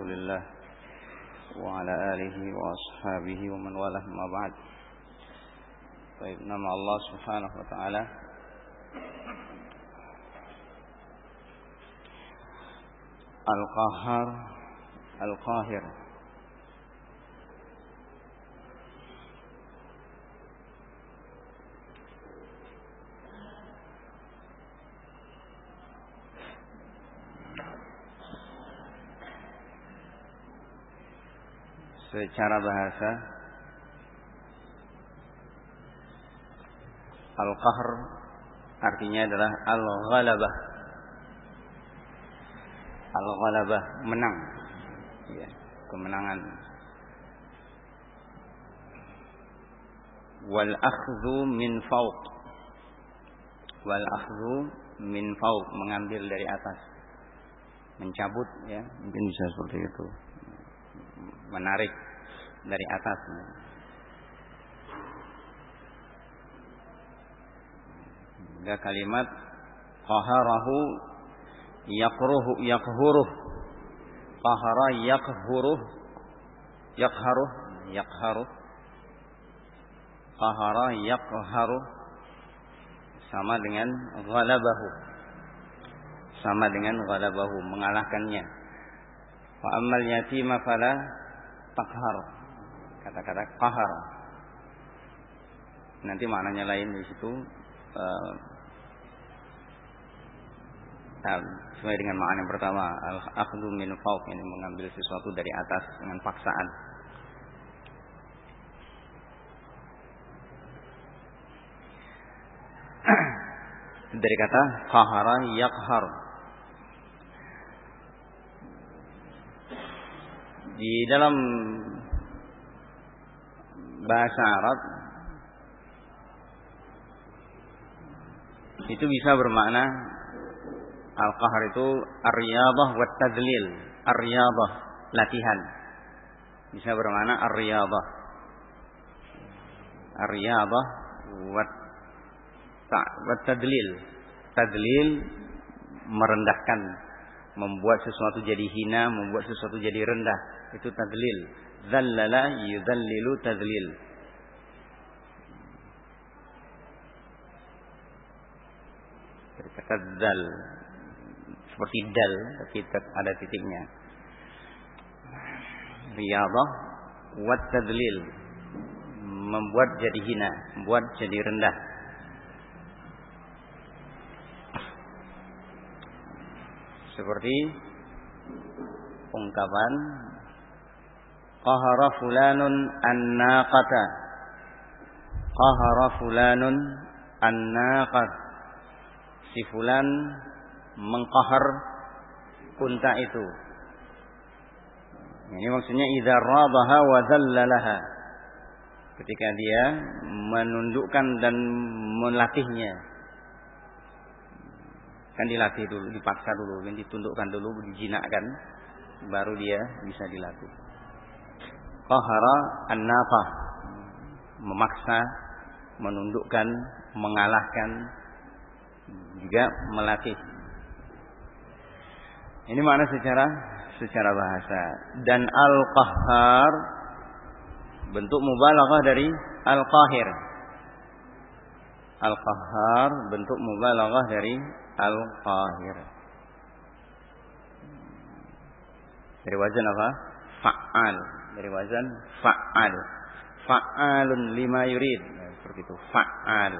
رسول الله وعلى آله وأصحابه ومن والاه ما بعد. طيب نعم الله سبحانه وتعالى القهار القاهر secara bahasa Al-Qahr artinya adalah Al-Ghalabah. Al-Ghalabah menang. Ya, kemenangan. Wal akhdhu min fawq. Wal akhdhu min fawq mengambil dari atas. Mencabut ya mungkin bisa seperti itu menarik dari atas. Ada kalimat qaharahu yaqruhu yaqhuruh. Qahara yaqhuruh yaqharuh yaqharuh. Qahara yaqharuh. Sama dengan ghalabahu. Sama dengan ghalabahu mengalahkannya. Wa ammal yatima fala takhar kata-kata qahar. Nanti maknanya lain di situ uh, sesuai dengan makna yang pertama al akhdhu min fawq ini mengambil sesuatu dari atas dengan paksaan. Dari kata qahara yaqhar di dalam bahasa Arab itu bisa bermakna al-qahr itu ar-riyadah wa tadlil ar-riyadah latihan. Bisa bermakna ar-riyadah ar-riyadah wa wa tadlil tadlil merendahkan membuat sesuatu jadi hina membuat sesuatu jadi rendah itu tadlil Zallala yudallilu tadlil. Kata zal. Seperti dal, tapi ada titiknya. Riyadah wat tadlil. Membuat jadi hina, membuat jadi rendah. Seperti ungkapan qahara fulanun an-naqata. Qahara fulanun an-naqat si fulan mengqahar unta itu. Ini maksudnya idza radaha wa dhallalaha ketika dia menundukkan dan melatihnya kan dilatih dulu dipaksa dulu. Kan ditundukkan dulu dijinakkan baru dia bisa dilatih. Qahara an-nafah. Memaksa menundukkan mengalahkan juga melatih. Ini mana secara secara bahasa. Dan al-qahhar bentuk mubalaghah dari al-qahir. Al-qahhar bentuk mubalaghah dari al-qahir dari wazan apa fa'al dari wazan fa'al. Fa'alun lima yurid. Nah, seperti itu. Fa'al.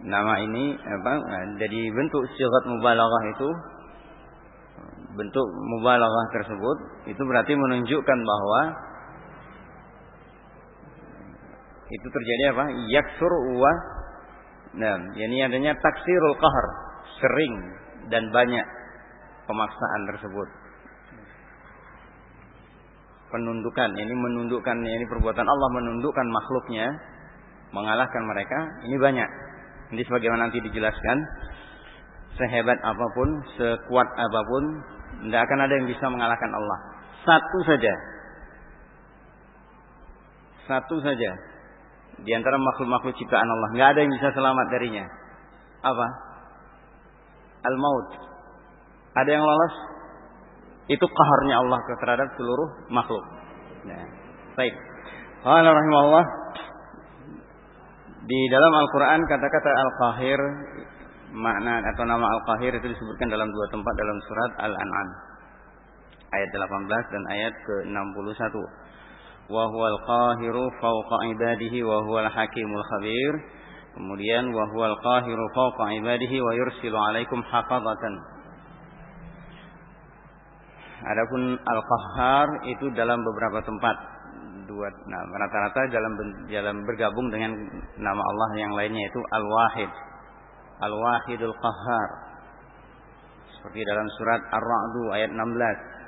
Nama ini apa? Nah, jadi bentuk syigat mubalaghah itu bentuk mubalaghah tersebut itu berarti menunjukkan bahwa itu terjadi apa? Yaksur wa Nah, ini adanya taksirul qahar, sering dan banyak pemaksaan tersebut. Penundukan, ini menundukkan ini perbuatan Allah menundukkan makhluknya, mengalahkan mereka, ini banyak. Ini sebagaimana nanti dijelaskan, sehebat apa pun, sekuat apa pun, tidak akan ada yang bisa mengalahkan Allah. Satu saja. Satu saja di antara makhluk-makhluk ciptaan Allah. Nggak ada yang bisa selamat darinya. Apa? Al-maut. Ada yang lolos? Itu kaharnya Allah terhadap seluruh makhluk. Nah, baik. Rahimahullah di dalam Al-Quran kata-kata Al-Qahir makna atau nama Al-Qahir itu disebutkan dalam dua tempat dalam surat Al-An'am. Ayat 18 dan ayat ke-61 wa huwal qahiru fawqa ibadihi wa huwal hakimul khabir. Kemudian wa huwal qahiru fawqa ibadihi wa yursilu alaikum hafazatan Adapun Al-Qahhar itu dalam beberapa tempat. Dua nah rata-rata dalam dalam bergabung dengan nama Allah yang lainnya itu Al-Wahid Al-Wahidul Qahhar seperti dalam surat Ar-Ra'du ayat 16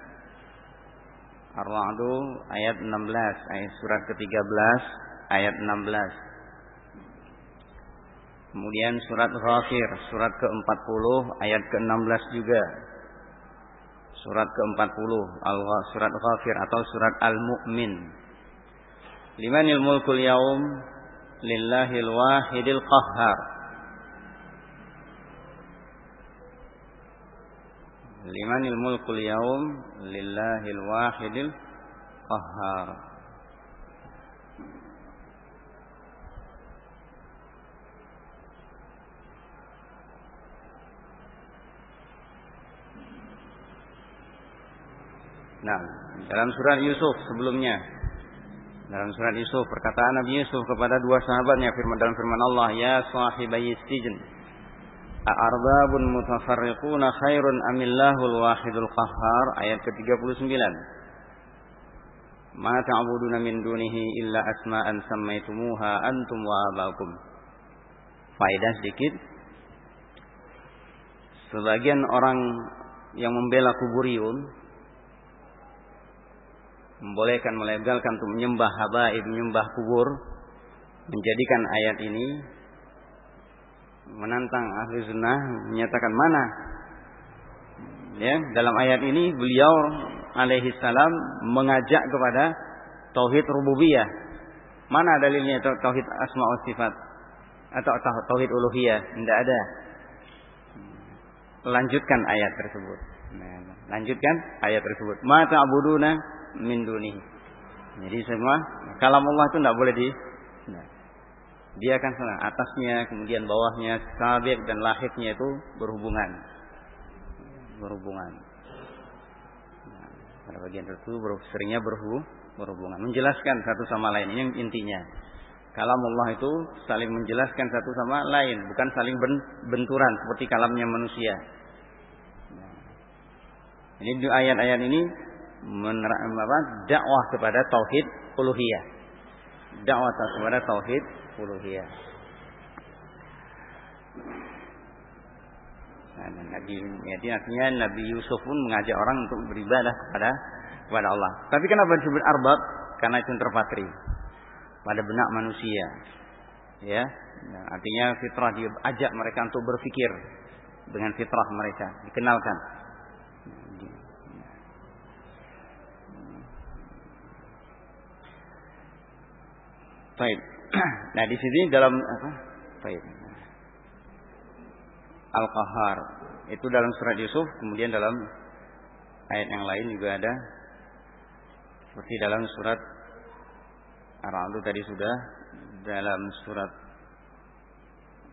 Ar-Ra'du ayat 16, ayat surat ke-13 ayat 16. Kemudian surat Ghafir, surat ke-40 ayat ke-16 juga. Surat ke-40 surat Ghafir atau surat Al-Mu'min. Limanil mulkul yaum lillahil wahidil qahhar. Limanil mulkul yaum lillahil wahidil qahhar. Nah, dalam surat Yusuf sebelumnya. Dalam surat Yusuf perkataan Nabi Yusuf kepada dua sahabatnya firman dalam firman Allah ya sahibai sijin A'arbabun mutafarriquna khairun amillahul wahidul qahhar ayat ke-39. Ma ta'buduna min dunihi illa asma'an sammaitumuha antum wa abakum. Faedah sedikit. Sebagian orang yang membela kuburiyun membolehkan melegalkan untuk menyembah habaib, menyembah kubur menjadikan ayat ini menantang ahli sunnah menyatakan mana? Ya dalam ayat ini beliau alaihi salam mengajak kepada tauhid rububiyah. Mana dalilnya tauhid asma wa sifat? Atau tauhid uluhiyah? Tidak ada. Lanjutkan ayat tersebut. Lanjutkan ayat tersebut. Mata abuduna min duni jadi semua kalam Allah itu tidak boleh di dia akan sana atasnya kemudian bawahnya sabik dan lahirnya itu berhubungan. Berhubungan. Nah, pada bagian tertentu seringnya berhubung, berhubungan. Menjelaskan satu sama lain ini intinya. Kalam Allah itu saling menjelaskan satu sama lain bukan saling benturan seperti kalamnya manusia. Nah, ini ayat-ayat ini menerapkan dakwah kepada tauhid uluhiyah. Dakwah kepada tauhid uluhiyah. Nah, Nabi jadi artinya Nabi Yusuf pun mengajak orang untuk beribadah kepada kepada Allah. Tapi kenapa disebut arbab? Karena itu terpatri pada benak manusia. Ya, nah, artinya fitrah dia ajak mereka untuk berpikir dengan fitrah mereka, dikenalkan. Baik. nah di sini dalam apa? Baik. Al-Qahar itu dalam surat Yusuf, kemudian dalam ayat yang lain juga ada seperti dalam surat Ar-Ra'd tadi sudah dalam surat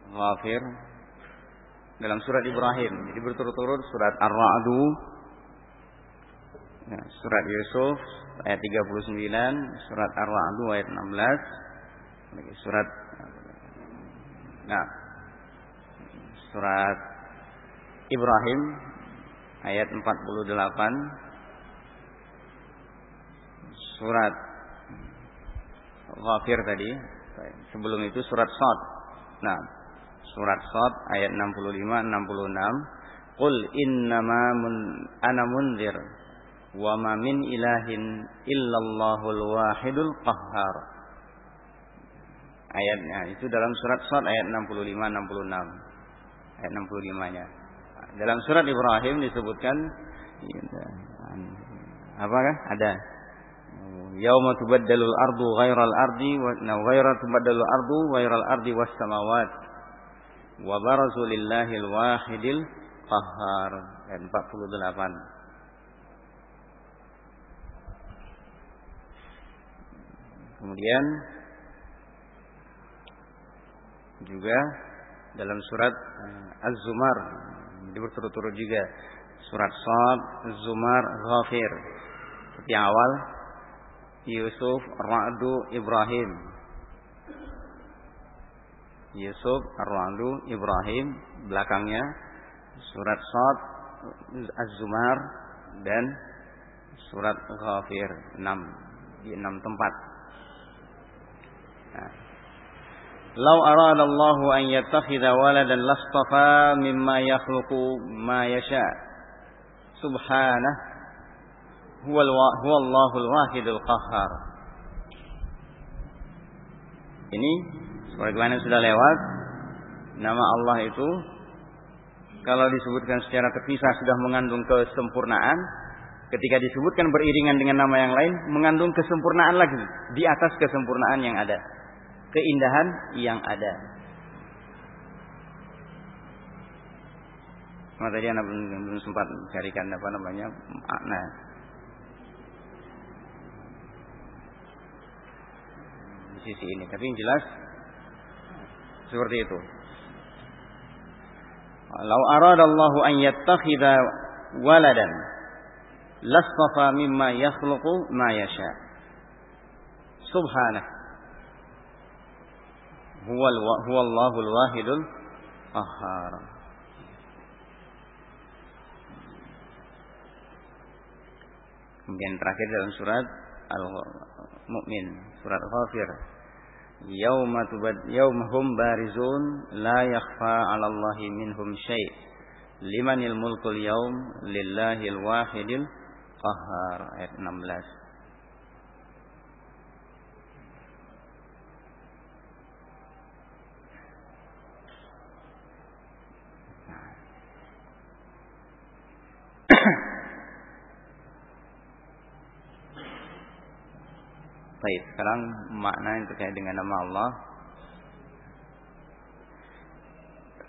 Ghafir dalam surat Ibrahim. Jadi berturut-turut surat Ar-Ra'd ya, surat Yusuf ayat 39, surat Ar-Ra'd ayat 16 surat nah surat Ibrahim ayat 48 surat Ghafir tadi sebelum itu surat Sad nah surat Sad ayat 65 66 Qul innama mun, ana munzir wa ma min ilahin illallahul wahidul qahhar ayatnya. Itu dalam surat Sad ayat 65 66 ayat 65-nya dalam surat Ibrahim disebutkan apakah? Ada. Yauma tubaddalul ardu ghairal ardi wa ghaira tubaddalul ardu ghairal ardi was samawat. Wa barazu lillahil qahhar. Ayat 48 Kemudian juga dalam surat eh, Az-Zumar jadi berturut-turut juga surat Sad, Az-Zumar, Ghafir. Seperti awal Yusuf, Ra'du, Ibrahim. Yusuf, Ar-Ra'du, Ibrahim, belakangnya surat Sad, Az-Zumar dan surat Ghafir 6 di enam tempat. Lau arada Allah an yattakhidha waladan lastafa mimma yakhluqu ma yasha. Subhanah huwa Allahul wahidul qahhar. Ini sebagaimana sudah lewat nama Allah itu kalau disebutkan secara terpisah sudah mengandung kesempurnaan, ketika disebutkan beriringan dengan nama yang lain mengandung kesempurnaan lagi di atas kesempurnaan yang ada keindahan yang ada. Maka tadi anak belum, belum sempat carikan apa namanya makna. Di sisi ini, tapi yang jelas seperti itu. Lau aradallahu an yattakhidha waladan lastafa mimma yakhluqu ma yasha. Subhanah huwa Allahul wahidul qahhar. Kemudian terakhir dalam surat Al-Mu'min, surat Ghafir. Yauma tubad yaumahum barizun la yakhfa 'ala Allahi minhum syai'. Limanil mulkul yaum lillahil wahidil qahhar ayat 16. Baik, sekarang makna yang terkait dengan nama Allah.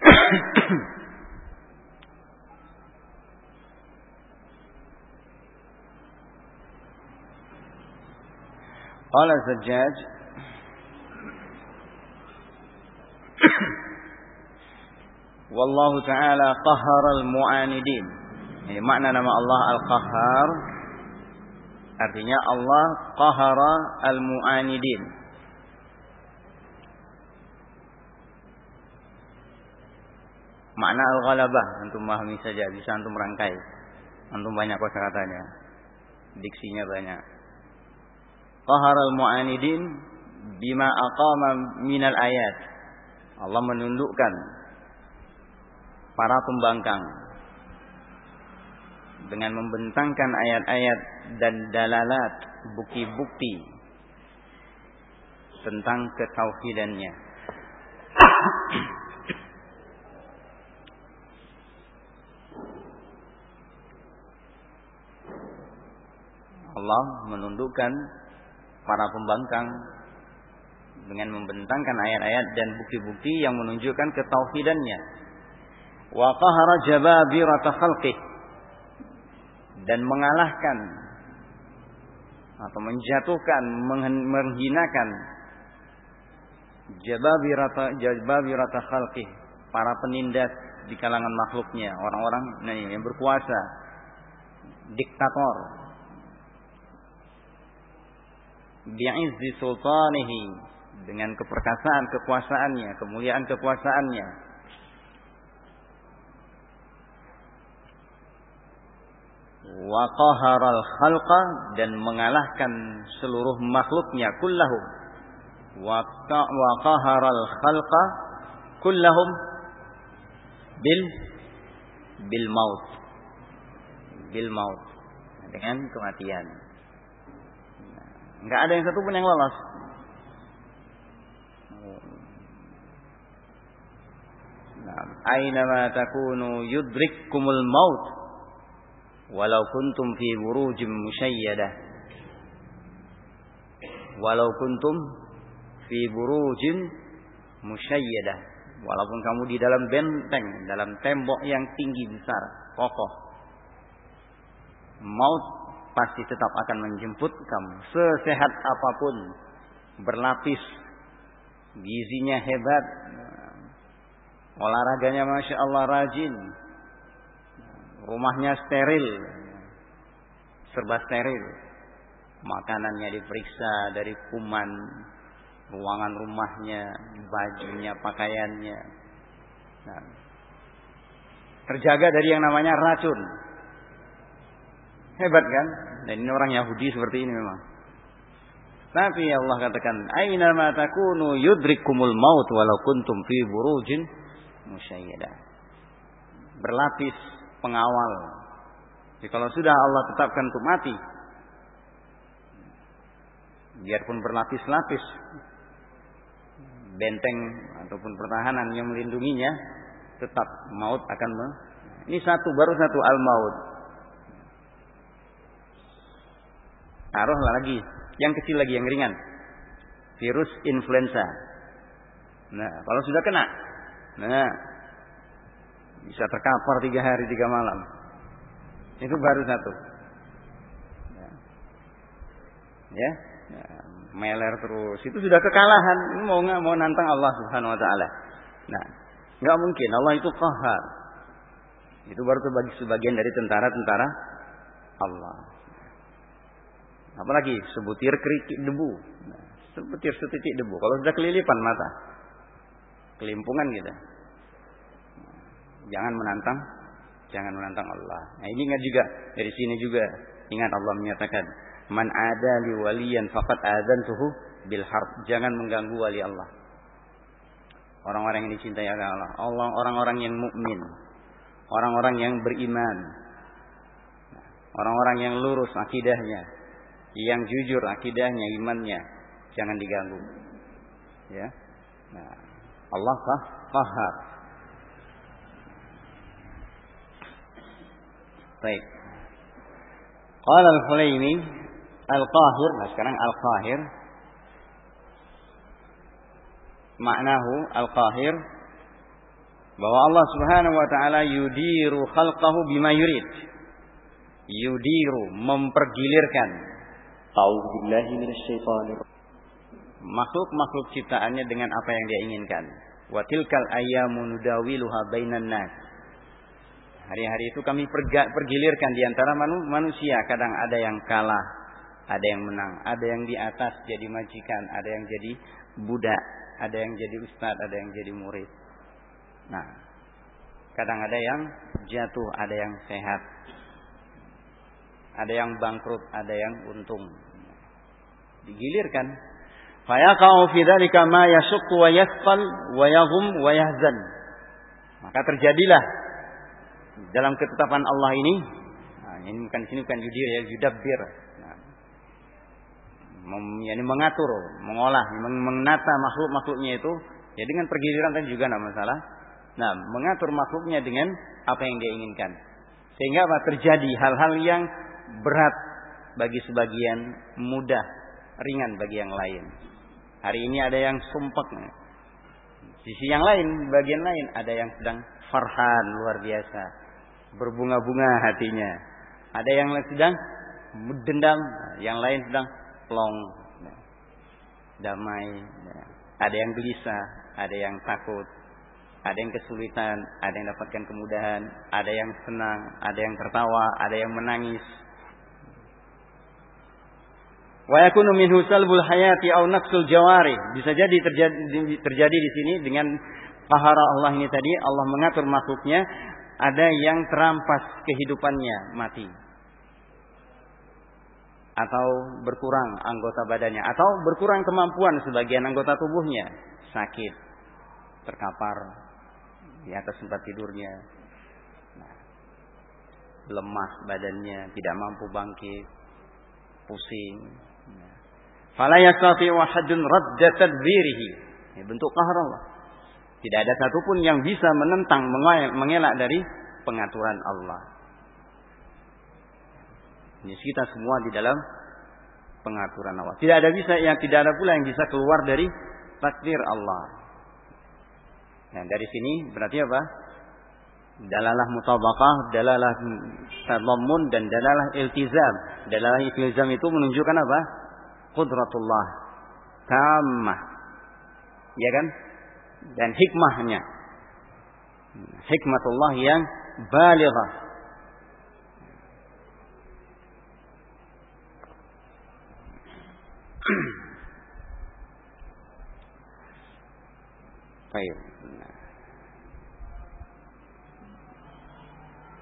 Qala Zajjaj Wallahu ta'ala qahhara al-mu'anidin. Ini makna nama Allah Al-Qahhar Artinya Allah qahara al-mu'anidin. Makna al-ghalabah antum memahami saja, bisa antum merangkai. Antum banyak kata-katanya. Diksinya banyak. Qahara al-mu'anidin bima aqama minal ayat. Allah menundukkan para pembangkang dengan membentangkan ayat-ayat dan dalalat bukti-bukti tentang ketauhidannya. Allah menundukkan para pembangkang dengan membentangkan ayat-ayat dan bukti-bukti yang menunjukkan ketauhidannya. Wa qahara jababirata khalqih dan mengalahkan atau menjatuhkan menghinakan jababirata jababirata khalqih para penindas di kalangan makhluknya orang-orang yang berkuasa diktator. Bi'izzi sultanihi dengan keperkasaan kekuasaannya kemuliaan kekuasaannya wa qaharal khalqa dan mengalahkan seluruh makhluknya kullahum. Wa qaharal khalqa kullahum bil bil maut. Bil maut. Dengan kematian. Enggak ada yang satu pun yang lolos. Nah, aina ma takunu yudrikkumul maut walau kuntum fi burujim musayyadah walau kuntum fi burujin musyayyadah walaupun kamu di dalam benteng dalam tembok yang tinggi besar kokoh. Maut pasti tetap akan menjemput kamu. Sesehat apa pun berlapis gizinya hebat olahraganya masya Allah rajin rumahnya steril. Serba steril. Makanannya diperiksa dari kuman ruangan rumahnya bajunya pakaiannya. Nah, terjaga dari yang namanya racun. Hebat kan? Dan ini orang Yahudi seperti ini memang. Tapi Allah katakan aina ma takunu yudrikumul maut walau kuntum fi burujin musyayyadah. Berlapis pengawal. Jadi kalau sudah Allah tetapkan untuk mati biarpun berlapis-lapis benteng ataupun pertahanan yang melindunginya tetap maut akan me ini satu baru satu al maut taruh lagi yang kecil lagi yang ringan. Virus influenza. Nah kalau sudah kena nah bisa terkapar tiga hari tiga malam. Itu baru satu. Ya, ya. Ya, meler terus. Itu sudah kekalahan. Mau nggak mau nantang Allah Subhanahu Wa Taala. Nah nggak mungkin. Allah itu kahar itu baru sebagai sebagian dari tentara-tentara Allah. Apalagi sebutir kerikil debu. Nah, sebutir setitik debu. Kalau sudah kelilipan mata. Kelimpungan gitu jangan menantang jangan menantang Allah nah ini ingat juga dari sini juga ingat Allah menyatakan Man ada li waliyan faqad adzantuhu bil harb. Jangan mengganggu wali Allah. Orang-orang yang dicintai Allah, Allah orang-orang yang mukmin, orang-orang yang beriman, orang-orang yang lurus akidahnya, yang jujur akidahnya, imannya, jangan diganggu. Ya. Nah, Allah kah? Qahar. Baik. Qala al-Hulaimi Al-Qahir, nah sekarang Al-Qahir. Maknahu Al-Qahir bahwa Allah Subhanahu wa taala yudiru khalqahu bima yurid. Yudiru mempergilirkan. A'udzubillahi minasyaitonir makhluk-makhluk ciptaannya dengan apa yang dia inginkan. Wa tilkal ayyamu nudawiluha bainan nas. Hari-hari itu kami pergilirkan di antara manusia, kadang ada yang kalah, ada yang menang, ada yang di atas jadi majikan, ada yang jadi budak, ada yang jadi ustadz, ada yang jadi murid. Nah, kadang ada yang jatuh, ada yang sehat. Ada yang bangkrut, ada yang untung. Digilirkan. Fayaqa'u fi dzalika ma yashuqqu wa yathqal wa yaghum wa yahzan. Maka terjadilah dalam ketetapan Allah ini, nah, ini bukan sini bukan yudir ya, yudabbir mem, yani mengatur, mengolah, menata makhluk-makhluknya itu ya dengan pergiliran tadi juga tidak masalah. Nah, mengatur makhluknya dengan apa yang dia inginkan. Sehingga apa terjadi hal-hal yang berat bagi sebagian, mudah, ringan bagi yang lain. Hari ini ada yang sumpek. Sisi yang lain, bagian lain ada yang sedang farhan luar biasa. Berbunga-bunga hatinya. Ada yang sedang? Dendam, yang lain sedang? Plong, damai. Ada yang gelisah, ada yang takut, ada yang kesulitan, ada yang dapatkan kemudahan, ada yang senang, ada yang tertawa, ada yang menangis. Wa yakunu minhu hayati au naqsul jawari. Bisa jadi terjadi terjadi di sini dengan pahara Allah ini tadi. Allah mengatur makhluknya ada yang terampas kehidupannya mati. Atau berkurang anggota badannya. Atau berkurang kemampuan sebagian anggota tubuhnya. Sakit terkapar di atas tempat tidurnya. Nah, lemah badannya tidak mampu bangkit pusing. Nah. fala yastati'u ahadun tadbirihi. Bentuk Allah tidak ada satupun yang bisa menentang mengelak dari pengaturan Allah ini kita semua di dalam pengaturan Allah. Tidak ada bisa yang tidak ada pula yang bisa keluar dari takdir Allah. Nah, dari sini berarti apa? Dalalah mutabaqah, dalalah tadammun dan dalalah iltizam. Dalalah iltizam itu menunjukkan apa? Qudratullah tamah. Ya kan? Dan hikmahnya. Hikmatullah yang balighah Baik.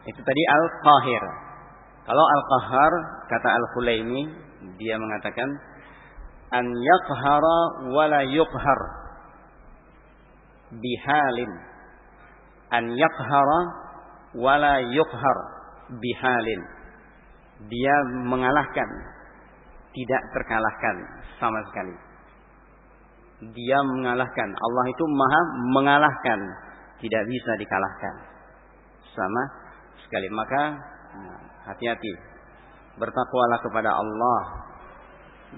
Itu tadi al-qahir. Kalau al-qahar kata al-Khulaimi dia mengatakan an yaqhara wa la bihalin an yaqhara wa la yuqhar bihalin dia mengalahkan tidak terkalahkan sama sekali. Dia mengalahkan. Allah itu maha mengalahkan. Tidak bisa dikalahkan. Sama sekali. Maka nah, hati-hati. Bertakwalah kepada Allah.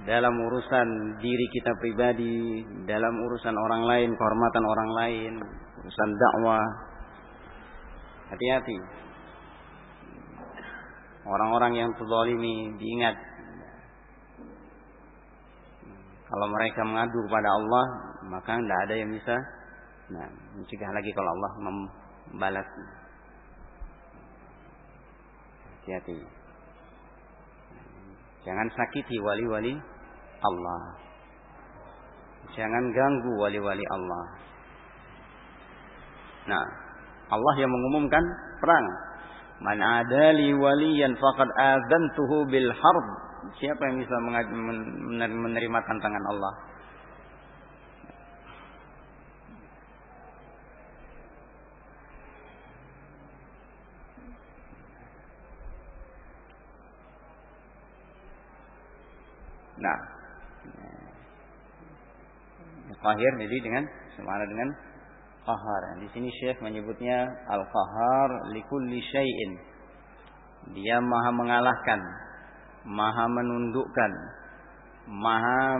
Dalam urusan diri kita pribadi. Dalam urusan orang lain. Kehormatan orang lain. Urusan dakwah. Hati-hati. Orang-orang yang terzalimi diingat kalau mereka mengadu kepada Allah, maka tidak ada yang bisa nah, mencegah lagi kalau Allah membalas. Hati-hati. Jangan sakiti wali-wali Allah. Jangan ganggu wali-wali Allah. Nah, Allah yang mengumumkan perang. Man adali waliyan faqad adzantuhu bil harb Siapa yang bisa menerima tantangan Allah? Nah, qahir jadi dengan semana dengan qahar. Di sini Syekh menyebutnya al-qahar likulli syai'in. Dia maha mengalahkan maha menundukkan, maha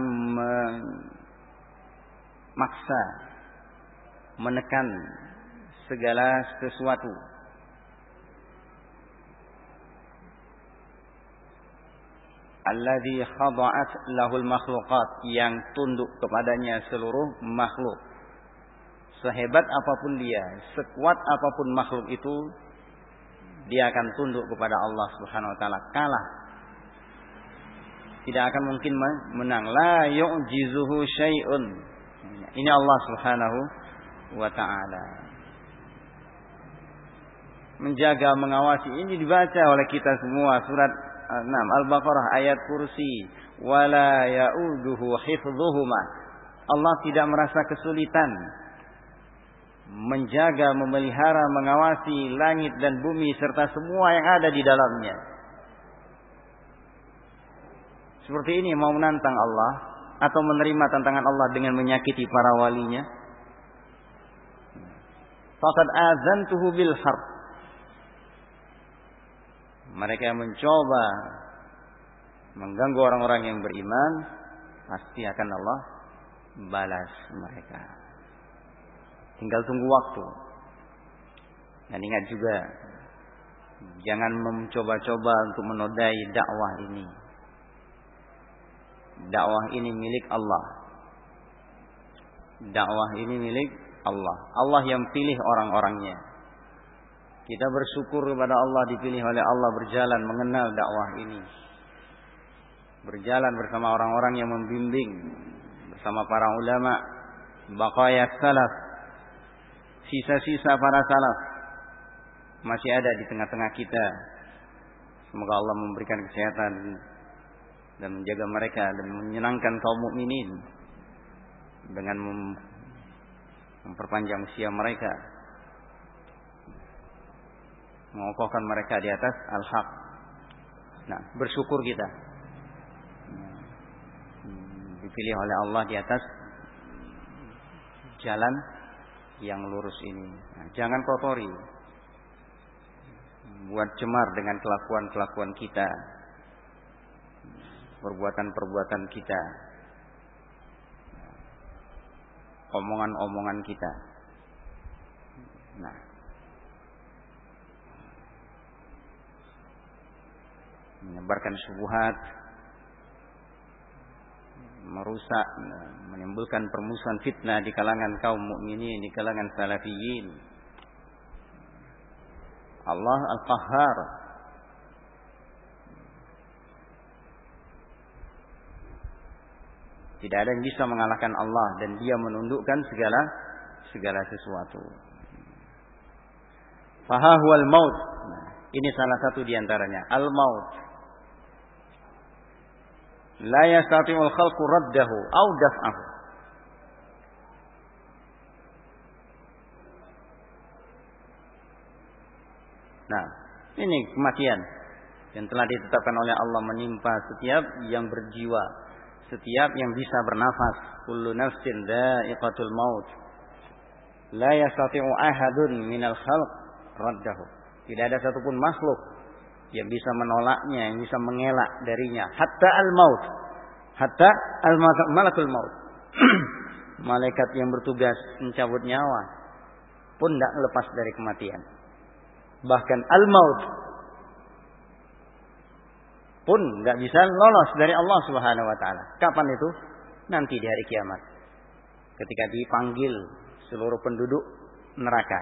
memaksa, menekan segala sesuatu. Alladhi khada'at lahul makhluqat yang tunduk kepadanya seluruh makhluk. Sehebat apa pun dia, sekuat apa pun makhluk itu, dia akan tunduk kepada Allah Subhanahu wa taala, kalah tidak akan mungkin menang. La yu'jizuhu syai'un. Ini Allah Subhanahu wa taala. Menjaga, mengawasi ini dibaca oleh kita semua surat 6 Al-Baqarah ayat kursi wala ya'uduhu hifdhuhuma. Allah tidak merasa kesulitan menjaga, memelihara, mengawasi langit dan bumi serta semua yang ada di dalamnya. seperti ini mau menantang Allah atau menerima tantangan Allah dengan menyakiti para walinya? Faqad azantuhu bil harb. Mereka yang mencoba mengganggu orang-orang yang beriman pasti akan Allah balas mereka. Tinggal tunggu waktu. Dan ingat juga jangan mencoba-coba untuk menodai dakwah ini dakwah ini milik Allah. Dakwah ini milik Allah. Allah yang pilih orang-orangnya. Kita bersyukur kepada Allah dipilih oleh Allah berjalan mengenal dakwah ini. Berjalan bersama orang-orang yang membimbing. Bersama para ulama. Baqaya salaf. Sisa-sisa para salaf. Masih ada di tengah-tengah kita. Semoga Allah memberikan kesehatan dan menjaga mereka dan menyenangkan kaum mukminin dengan memperpanjang usia mereka mengokohkan mereka di atas al-haq. Nah, bersyukur kita dipilih oleh Allah di atas jalan yang lurus ini. Nah, jangan kotori. Buat cemar dengan kelakuan-kelakuan kita perbuatan-perbuatan kita, omongan-omongan kita. Nah, menyebarkan syubhat, merusak, menimbulkan permusuhan fitnah di kalangan kaum mukminin, di kalangan salafiyin. Allah Al-Qahhar Tidak ada yang bisa mengalahkan Allah dan Dia menundukkan segala segala sesuatu. Fahahual maut. Nah, ini salah satu di antaranya. Al maut. La yastati'ul khalqu raddahu au daf'ahu. Nah, ini kematian yang telah ditetapkan oleh Allah menimpa setiap yang berjiwa setiap yang bisa bernafas. Kullu nafsin dha'iqatul maut. La yastati'u ahadun minal khalq raddahu. Tidak ada satupun makhluk yang bisa menolaknya yang bisa mengelak darinya hatta al maut hatta al malakul maut malaikat yang bertugas mencabut nyawa pun tidak lepas dari kematian bahkan al maut pun nggak bisa lolos dari Allah Subhanahu wa taala. Kapan itu? Nanti di hari kiamat. Ketika dipanggil seluruh penduduk neraka,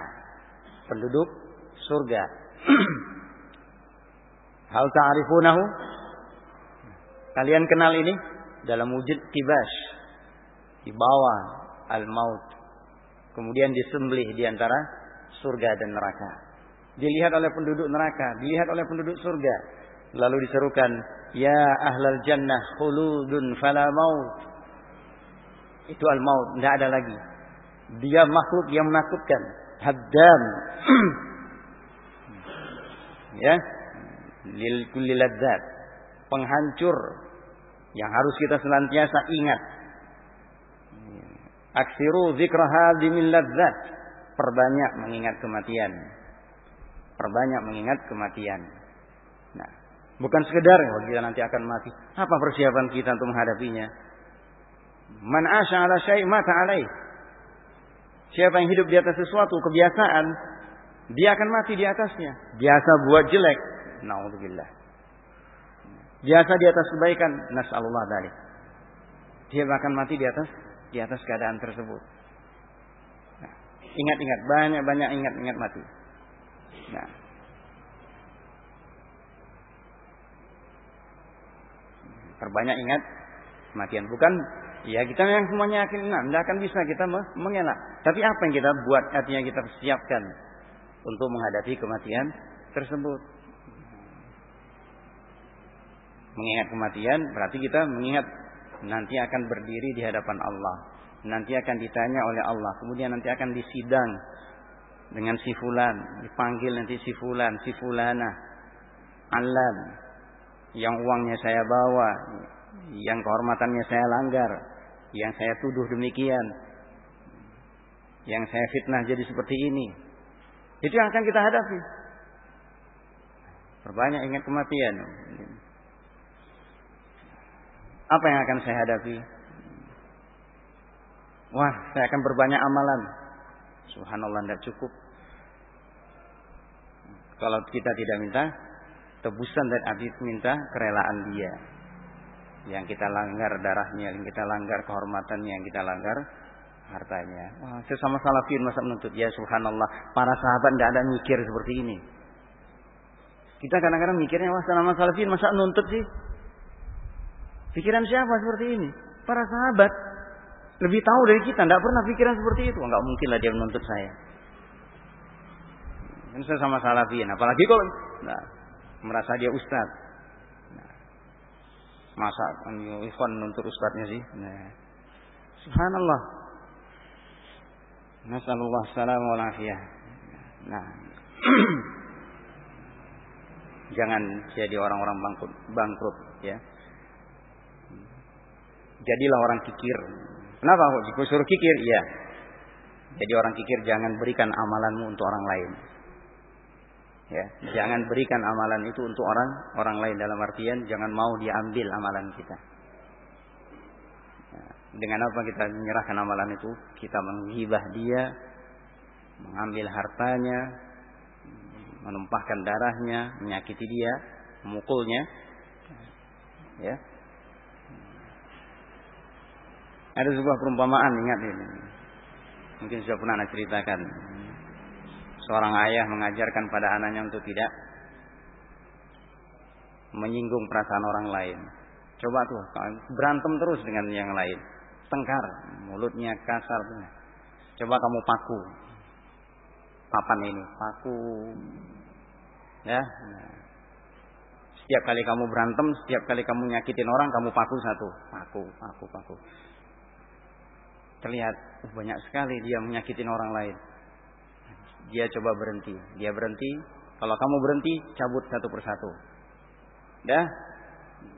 penduduk surga. Hal ta'rifunahu? Kalian kenal ini dalam wujud kibas di bawah al-maut. Kemudian disembelih di antara surga dan neraka. Dilihat oleh penduduk neraka, dilihat oleh penduduk surga Lalu diserukan, Ya ahlal jannah khuludun fala maut. Itu al-maut, tidak ada lagi. Dia makhluk yang menakutkan. Haddam. ya. Lil kulli ladzat. Penghancur yang harus kita senantiasa ingat. Aksiru zikra hadimil ladzat. Perbanyak mengingat kematian. Perbanyak mengingat kematian. Nah, Bukan sekedar oh kita nanti akan mati. Apa persiapan kita untuk menghadapinya? Man asya ala syai' mata alaih. Siapa yang hidup di atas sesuatu kebiasaan, dia akan mati di atasnya. Biasa buat jelek, naudzubillah. Biasa di atas kebaikan, nasallallahu dzalik. Dia akan mati di atas di atas keadaan tersebut. Nah, ingat-ingat banyak-banyak ingat-ingat mati. Nah, Perbanyak ingat kematian. Bukan ya kita yang semuanya yakin nah, tidak akan bisa kita mengelak. Tapi apa yang kita buat artinya kita siapkan untuk menghadapi kematian tersebut. Mengingat kematian berarti kita mengingat nanti akan berdiri di hadapan Allah. Nanti akan ditanya oleh Allah. Kemudian nanti akan disidang dengan si fulan, dipanggil nanti si fulan, si fulana, alam, yang uangnya saya bawa, yang kehormatannya saya langgar, yang saya tuduh demikian, yang saya fitnah jadi seperti ini. Itu yang akan kita hadapi. Perbanyak ingat kematian. Apa yang akan saya hadapi? Wah, saya akan berbanyak amalan. Subhanallah, tidak cukup. Kalau kita tidak minta tebusan dan abis minta kerelaan dia. Yang kita langgar darahnya, yang kita langgar kehormatannya, yang kita langgar hartanya. Wah, sesama salafin masa menuntut ya subhanallah. Para sahabat tidak ada mikir seperti ini. Kita kadang-kadang mikirnya wah sama salafin masa menuntut sih. Pikiran siapa seperti ini? Para sahabat lebih tahu dari kita, tidak pernah pikiran seperti itu. Enggak mungkin lah dia menuntut saya. Kan saya sama salafin, apalagi kalau nah, merasa dia ustad. Nah, masa ikhwan nuntut ustadnya sih? Nah, subhanallah. Nasallallahu salam wa Nah, jangan jadi orang-orang bangkrut, bangkrut ya. Jadilah orang kikir. Kenapa kok suruh kikir? Iya. Jadi orang kikir jangan berikan amalanmu untuk orang lain. Ya, jangan berikan amalan itu untuk orang orang lain dalam artian jangan mau diambil amalan kita. Ya, dengan apa kita menyerahkan amalan itu? Kita menghibah dia, mengambil hartanya, menumpahkan darahnya, menyakiti dia, memukulnya. Ya. Ada sebuah perumpamaan ingat ini. Mungkin sudah pernah anda ceritakan. Seorang ayah mengajarkan pada anaknya untuk tidak menyinggung perasaan orang lain. Coba tuh berantem terus dengan yang lain. Tengkar, mulutnya kasar. Coba kamu paku papan ini, paku. Ya. Setiap kali kamu berantem, setiap kali kamu nyakitin orang, kamu paku satu, paku, paku, paku. Terlihat oh, banyak sekali dia menyakitin orang lain. Dia coba berhenti, dia berhenti. Kalau kamu berhenti, cabut satu persatu. Dah,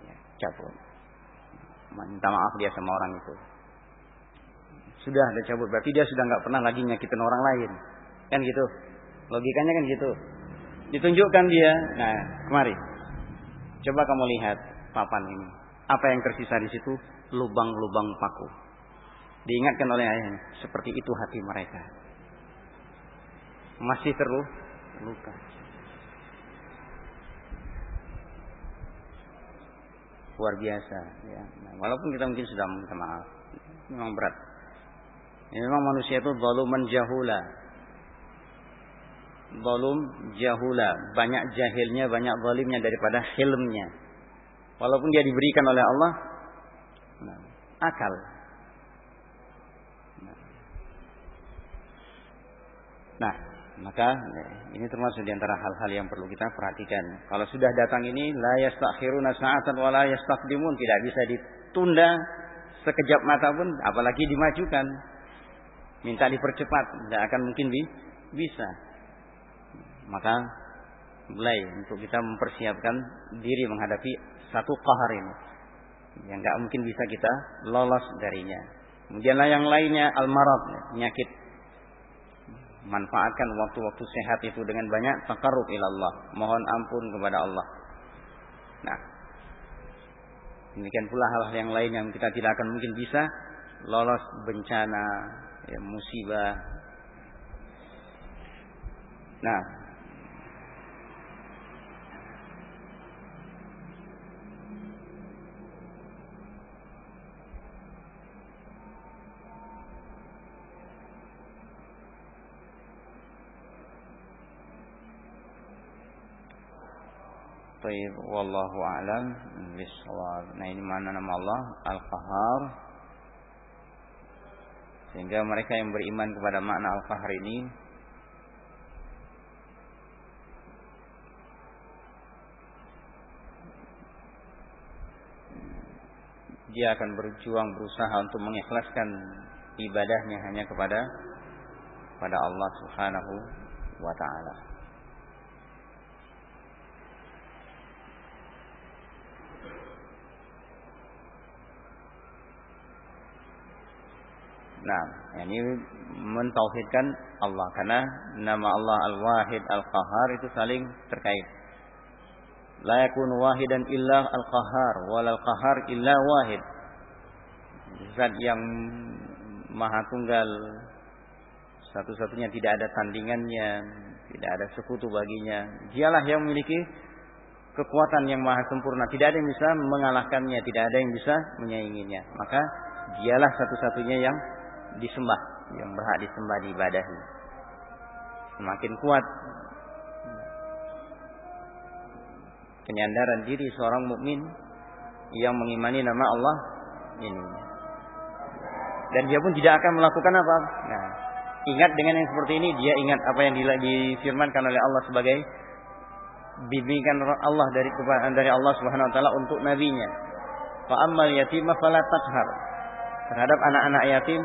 ya, cabut. Minta maaf dia sama orang itu. Sudah ada cabut, berarti dia sudah nggak pernah lagi nyakitin orang lain. Kan gitu. Logikanya kan gitu. Ditunjukkan dia. Nah, kemari. Coba kamu lihat papan ini. Apa yang tersisa di situ? Lubang-lubang paku. Diingatkan oleh ayahnya. Seperti itu hati mereka. Masih terluka. Luar biasa. Ya. Nah, walaupun kita mungkin sudah minta maaf. Memang berat. Ya, memang manusia itu zaluman jahula Zalum jahula. Banyak jahilnya, banyak zalimnya daripada hilmnya. Walaupun dia diberikan oleh Allah nah, akal. Nah, maka ini termasuk di antara hal-hal yang perlu kita perhatikan. Kalau sudah datang ini la yastakhiruna sa'atan wa la yastaqdimun, tidak bisa ditunda sekejap mata pun apalagi dimajukan. Minta dipercepat, tidak akan mungkin bisa maka mulai untuk kita mempersiapkan diri menghadapi satu kahar ini yang nggak mungkin bisa kita lolos darinya. Kemudianlah yang lainnya al-marad, penyakit. Manfaatkan waktu-waktu sehat itu dengan banyak takarrub ilallah, mohon ampun kepada Allah. Nah, demikian pula hal-hal yang lain yang kita tidak akan mungkin bisa lolos bencana, ya, musibah. Nah, Taib wallahu a'lam bishawab. Nah ini mana nama Allah Al-Qahar. Sehingga mereka yang beriman kepada makna Al-Qahar ini dia akan berjuang berusaha untuk mengikhlaskan ibadahnya hanya kepada pada Allah Subhanahu wa taala. Nah, ini mentauhidkan Allah karena nama Allah Al-Wahid Al-Qahar itu saling terkait. La yakun wahidan illa Al-Qahar wal Al-Qahar illa wahid. Zat yang maha tunggal satu-satunya tidak ada tandingannya, tidak ada sekutu baginya. Dialah yang memiliki kekuatan yang maha sempurna. Tidak ada yang bisa mengalahkannya, tidak ada yang bisa menyainginya. Maka dialah satu-satunya yang disembah, yang berhak disembah diibadahi. Semakin kuat penyandaran diri seorang mukmin yang mengimani nama Allah ini. Dan dia pun tidak akan melakukan apa. Nah, ingat dengan yang seperti ini, dia ingat apa yang difirmankan oleh Allah sebagai bimbingan Allah dari dari Allah Subhanahu wa taala untuk nabinya. Fa ammal yatima fala. Terhadap anak-anak yatim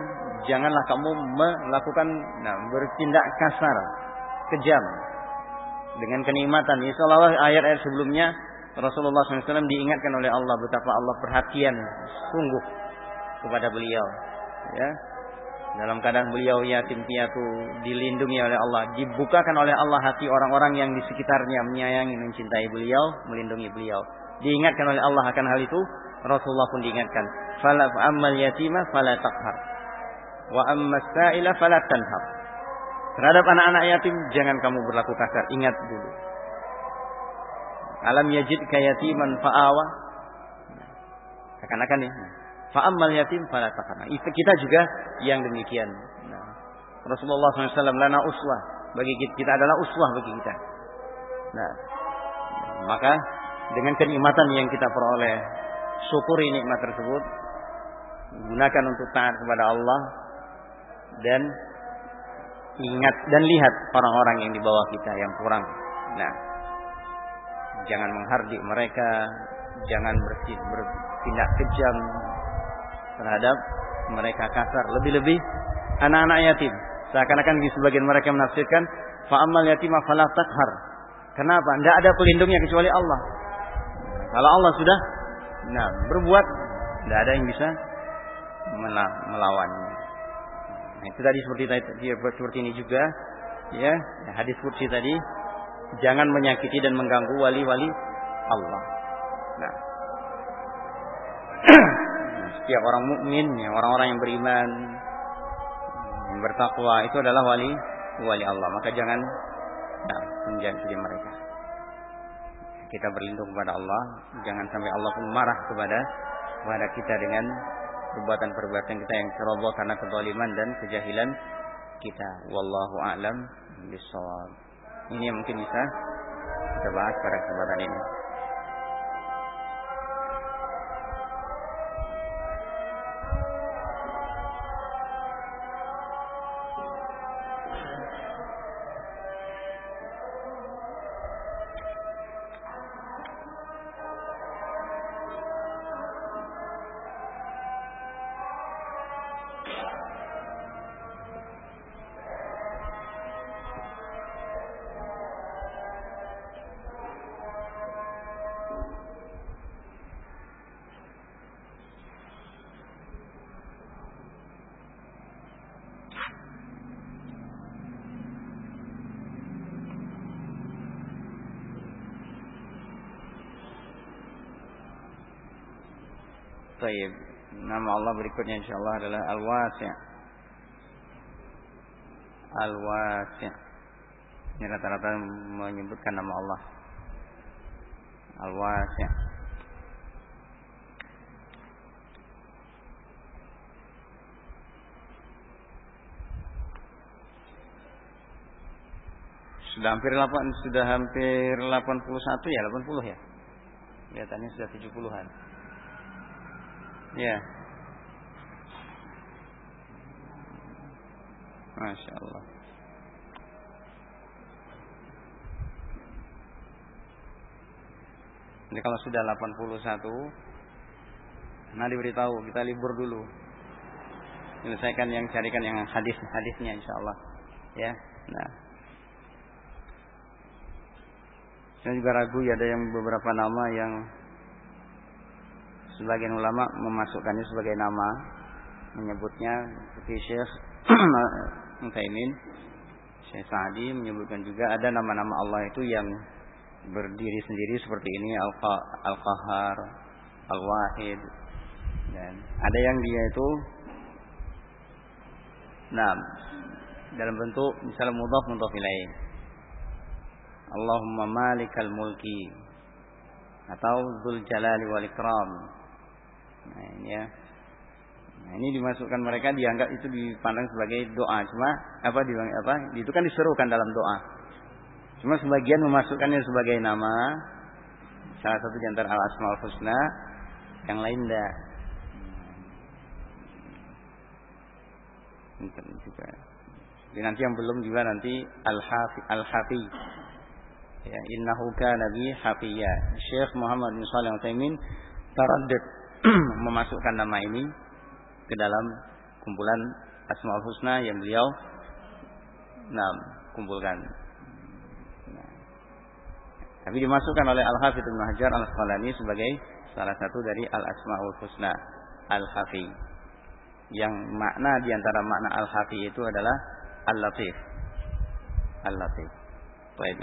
janganlah kamu melakukan nah, bertindak kasar, kejam dengan kenikmatan. Ini seolah ayat-ayat sebelumnya Rasulullah SAW diingatkan oleh Allah betapa Allah perhatian sungguh kepada beliau. Ya. dalam keadaan beliau yatim piatu dilindungi oleh Allah, dibukakan oleh Allah hati orang-orang yang di sekitarnya menyayangi, mencintai beliau, melindungi beliau. Diingatkan oleh Allah akan hal itu, Rasulullah pun diingatkan, "Fala ammal yatima fala taqhar, wa amma sa'ila fala tanhar." Terhadap anak-anak yatim jangan kamu berlaku kasar, ingat dulu. Alam yajid kayatiman fa'awa. Akan-akan ya. Fa'ammal yatim fala. Itu kita juga yang demikian. Nah, Rasulullah SAW lana uswah bagi kita, kita adalah uswah bagi kita. Nah, maka dengan kenikmatan yang kita peroleh, syukuri nikmat tersebut, gunakan untuk taat kepada Allah dan ingat dan lihat orang-orang yang di bawah kita yang kurang. Nah, jangan menghardik mereka, jangan bertindak kejam terhadap mereka kasar. Lebih-lebih anak-anak yatim. Seakan-akan di sebagian mereka menafsirkan fa'amal yatim fala takhar. Kenapa? Tidak ada pelindungnya kecuali Allah. Kalau Allah sudah nah berbuat, tidak ada yang bisa melawannya. Nah, itu tadi seperti seperti ini juga ya hadis kursi tadi jangan menyakiti dan mengganggu wali-wali Allah. Nah, setiap orang mukmin, ya, orang-orang yang beriman, yang bertakwa itu adalah wali wali Allah. Maka jangan nah, menjadi mereka. Kita berlindung kepada Allah, jangan sampai Allah pun marah kepada kepada kita dengan perbuatan-perbuatan kita yang ceroboh karena kezaliman dan kejahilan kita. Wallahu a'lam bishawab. Ini yang mungkin bisa kita bahas pada kesempatan ini. Taib. Nama Allah berikutnya insyaallah adalah Al-Wasi'. Al-Wasi'. Ini rata-rata menyebutkan nama Allah. Al-Wasi'. Sudah hampir 8 sudah hampir 81 ya, 80 ya. Kelihatannya sudah 70-an. Ya. Masya Allah. Jadi kalau sudah 81 Nah diberitahu kita libur dulu Selesaikan yang carikan yang hadis-hadisnya insya Allah Ya Nah Saya juga ragu ya ada yang beberapa nama yang sebagian ulama memasukkannya sebagai nama menyebutnya. Seperti Syekh Muntaimin Syekh Sa'di menyebutkan juga ada nama-nama Allah itu yang berdiri sendiri seperti ini Al-Qahar Al-Wahid dan ada yang dia itu nah dalam bentuk misalnya mudhaf mudhaf ilaih. Allahumma malikal mulki atau Dzul Jalali wal Ikram Nah, ini ya. Nah, ini dimasukkan mereka dianggap itu dipandang sebagai doa. Cuma apa di apa? Itu kan diserukan dalam doa. Cuma sebagian memasukkannya sebagai nama salah satu di antara al-asmaul husna, yang lain tidak. juga. Jadi nanti yang belum juga nanti al-hafi al-hafi. Ya, innahu kana bi hafiya. Syekh Muhammad bin Shalih Al-Utsaimin taraddud memasukkan nama ini ke dalam kumpulan Asmaul Husna yang beliau nah, kumpulkan. Nah. Tapi dimasukkan oleh Al-Hafidh Ibn Hajar Al-Asqalani sebagai salah satu dari Al-Asmaul Husna Al-Hafi. yang makna di antara makna al-hafi itu adalah al-latif. Al-latif. Baik,